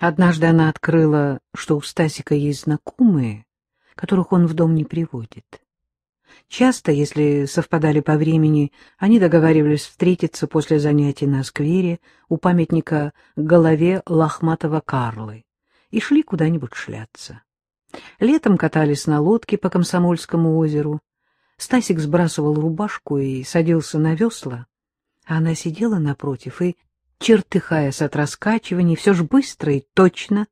Однажды она открыла, что у Стасика есть знакомые, которых он в дом не приводит. Часто, если совпадали по времени, они договаривались встретиться после занятий на сквере у памятника голове лохматого Карлы и шли куда-нибудь шляться. Летом катались на лодке по Комсомольскому озеру. Стасик сбрасывал рубашку и садился на весла, а она сидела напротив и, чертыхаясь от раскачиваний, все же быстро и точно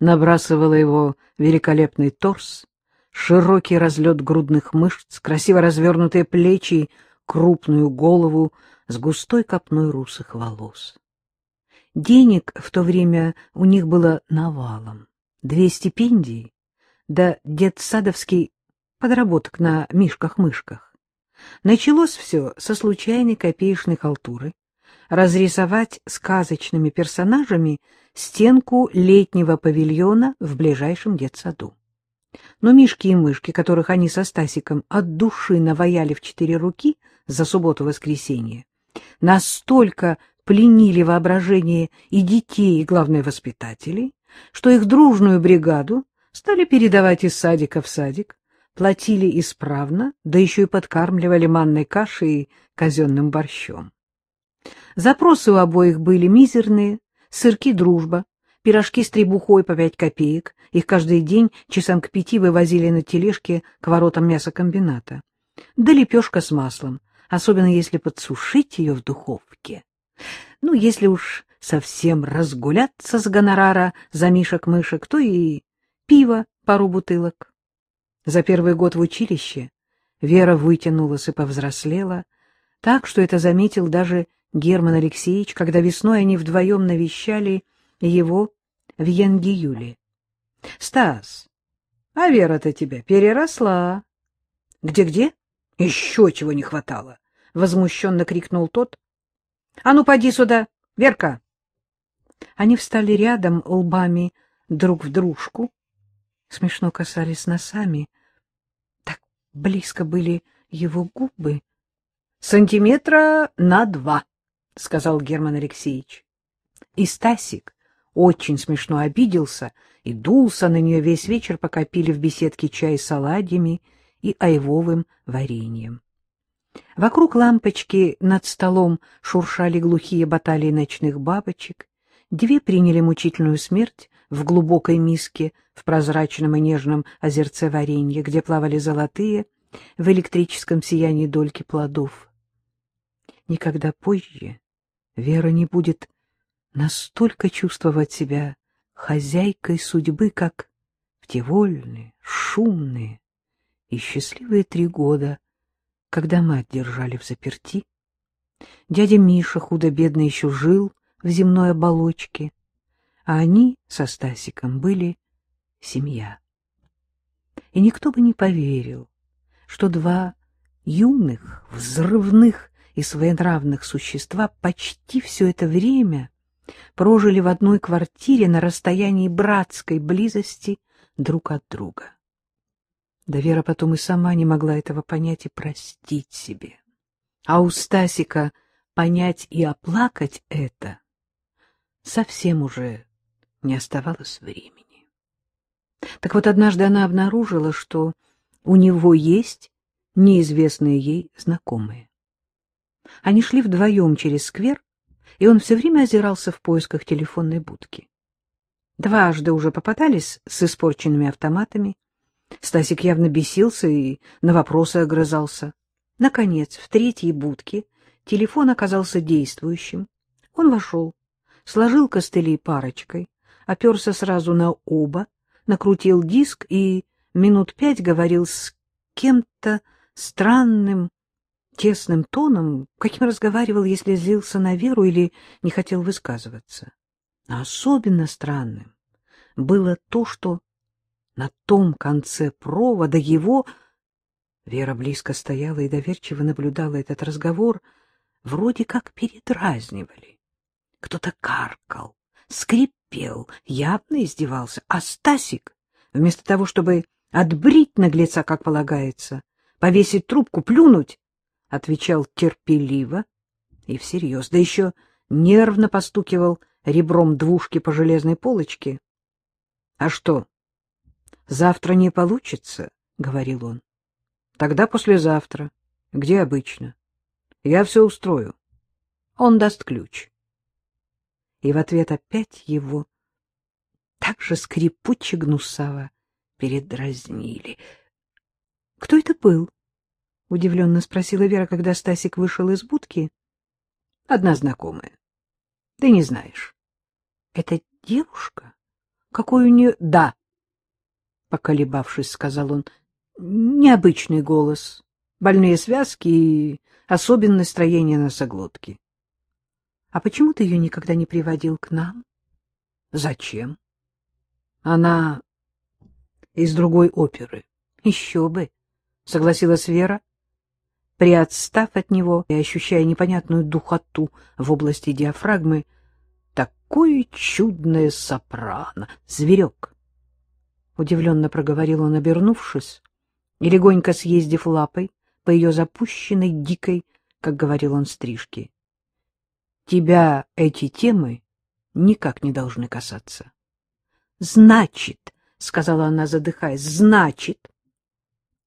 набрасывала его великолепный торс, широкий разлет грудных мышц, красиво развернутые плечи, крупную голову с густой копной русых волос. Денег в то время у них было навалом. Две стипендии, да детсадовский подработок на мишках-мышках. Началось все со случайной копеечной халтуры. Разрисовать сказочными персонажами стенку летнего павильона в ближайшем детсаду. Но мишки и мышки, которых они со Стасиком от души наваяли в четыре руки за субботу-воскресенье, настолько пленили воображение и детей, и, главное, воспитателей, что их дружную бригаду стали передавать из садика в садик, платили исправно, да еще и подкармливали манной кашей и казенным борщом. Запросы у обоих были мизерные, сырки «Дружба», пирожки с требухой по пять копеек, их каждый день часам к пяти вывозили на тележке к воротам мясокомбината, да лепешка с маслом, особенно если подсушить ее в духовке. Ну, если уж совсем разгуляться с гонорара за мишек-мышек, то и пиво пару бутылок. За первый год в училище Вера вытянулась и повзрослела, так что это заметил даже Герман Алексеевич, когда весной они вдвоем навещали его в Янгиюле. — Стас, а Вера-то тебя переросла. Где — Где-где? Еще чего не хватало! — возмущенно крикнул тот. — А ну, поди сюда, Верка! Они встали рядом лбами друг в дружку, смешно касались носами. Так близко были его губы. — Сантиметра на два, — сказал Герман Алексеевич. И Стасик очень смешно обиделся и дулся на нее весь вечер, пока пили в беседке чай с оладьями и айвовым вареньем. Вокруг лампочки над столом шуршали глухие баталии ночных бабочек. Две приняли мучительную смерть в глубокой миске в прозрачном и нежном озерце варенья, где плавали золотые в электрическом сиянии дольки плодов. Никогда позже Вера не будет настолько чувствовать себя хозяйкой судьбы, как в те вольные, шумные и счастливые три года, когда мать держали в заперти. Дядя Миша худо-бедно еще жил в земной оболочке, а они со Стасиком были семья. И никто бы не поверил, что два юных, взрывных и своенравных существа почти все это время прожили в одной квартире на расстоянии братской близости друг от друга. Да Вера потом и сама не могла этого понять и простить себе. А у Стасика понять и оплакать это совсем уже не оставалось времени. Так вот, однажды она обнаружила, что у него есть неизвестные ей знакомые. Они шли вдвоем через сквер, и он все время озирался в поисках телефонной будки. Дважды уже попадались с испорченными автоматами. Стасик явно бесился и на вопросы огрызался. Наконец, в третьей будке телефон оказался действующим. Он вошел, сложил костыли парочкой, оперся сразу на оба, накрутил диск и минут пять говорил с кем-то странным, тесным тоном, каким разговаривал, если злился на Веру или не хотел высказываться. А особенно странным было то, что на том конце провода его... Вера близко стояла и доверчиво наблюдала этот разговор, вроде как передразнивали. Кто-то каркал, скрипел, явно издевался, а Стасик, вместо того, чтобы отбрить наглеца, как полагается, повесить трубку, плюнуть, отвечал терпеливо и всерьез, да еще нервно постукивал ребром двушки по железной полочке. — А что, завтра не получится? — говорил он. — Тогда послезавтра. Где обычно? Я все устрою. Он даст ключ. И в ответ опять его так же скрипуче гнусаво передразнили. — Кто это был? — удивленно спросила Вера, когда Стасик вышел из будки. — Одна знакомая. Ты не знаешь. — Это девушка? Какой у нее... — Да. Поколебавшись, сказал он. — Необычный голос, больные связки и особенное строение носоглотки. — А почему ты ее никогда не приводил к нам? — Зачем? — Она из другой оперы. — Еще бы, — согласилась Вера, приотстав от него и ощущая непонятную духоту в области диафрагмы. Такое чудное сопрано! Зверек! Удивленно проговорил он, обернувшись, и легонько съездив лапой по ее запущенной, дикой, как говорил он, стрижке. Тебя эти темы никак не должны касаться. — Значит, — сказала она, задыхаясь, — значит,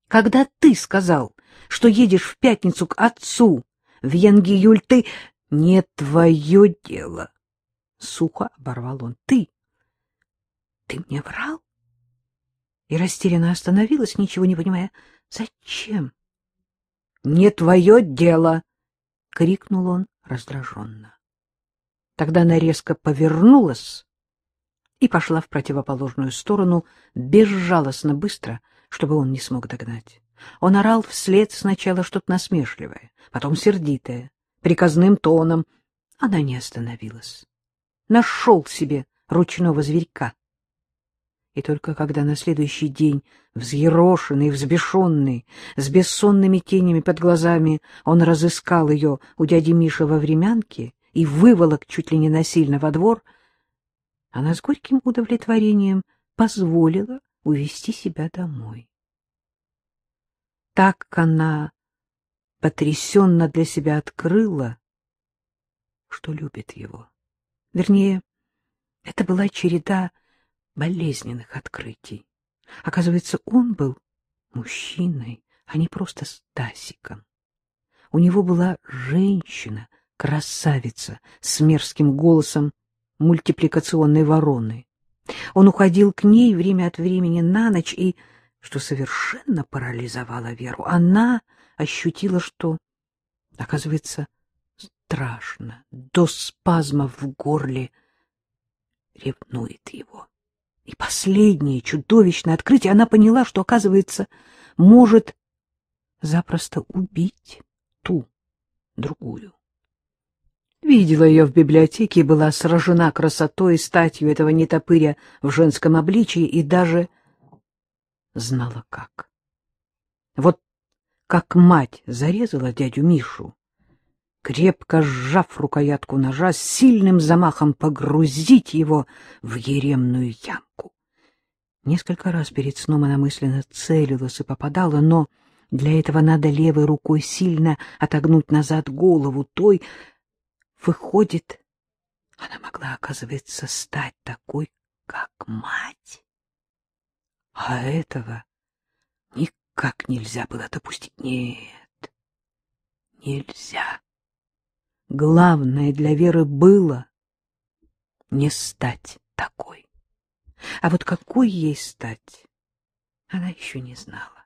когда ты сказал, что едешь в пятницу к отцу в Янгиюль, ты... — Не твое дело, — сухо оборвал он. — Ты... Ты мне врал? И растерянно остановилась, ничего не понимая. — Зачем? — Не твое дело! — крикнул он раздраженно. Тогда она резко повернулась и пошла в противоположную сторону безжалостно быстро, чтобы он не смог догнать. Он орал вслед сначала что-то насмешливое, потом сердитое, приказным тоном. Она не остановилась. Нашел себе ручного зверька. И только когда на следующий день, взъерошенный, взбешенный, с бессонными тенями под глазами, он разыскал ее у дяди Миши во времянке и выволок чуть ли не насильно во двор, она с горьким удовлетворением позволила увести себя домой. Так она потрясенно для себя открыла, что любит его. Вернее, это была череда болезненных открытий. Оказывается, он был мужчиной, а не просто Стасиком. У него была женщина, красавица, с мерзким голосом мультипликационной вороны. Он уходил к ней время от времени на ночь и что совершенно парализовало Веру. Она ощутила, что, оказывается, страшно, до спазмов в горле ревнует его. И последнее чудовищное открытие, она поняла, что, оказывается, может запросто убить ту, другую. Видела ее в библиотеке и была сражена красотой и статью этого нетопыря в женском обличии и даже знала как. Вот как мать зарезала дядю Мишу, крепко сжав рукоятку ножа, с сильным замахом погрузить его в еремную ямку. Несколько раз перед сном она мысленно целилась и попадала, но для этого надо левой рукой сильно отогнуть назад голову той. Выходит, она могла, оказывается, стать такой, как мать. А этого никак нельзя было допустить. Нет, нельзя. Главное для Веры было не стать такой. А вот какой ей стать, она еще не знала.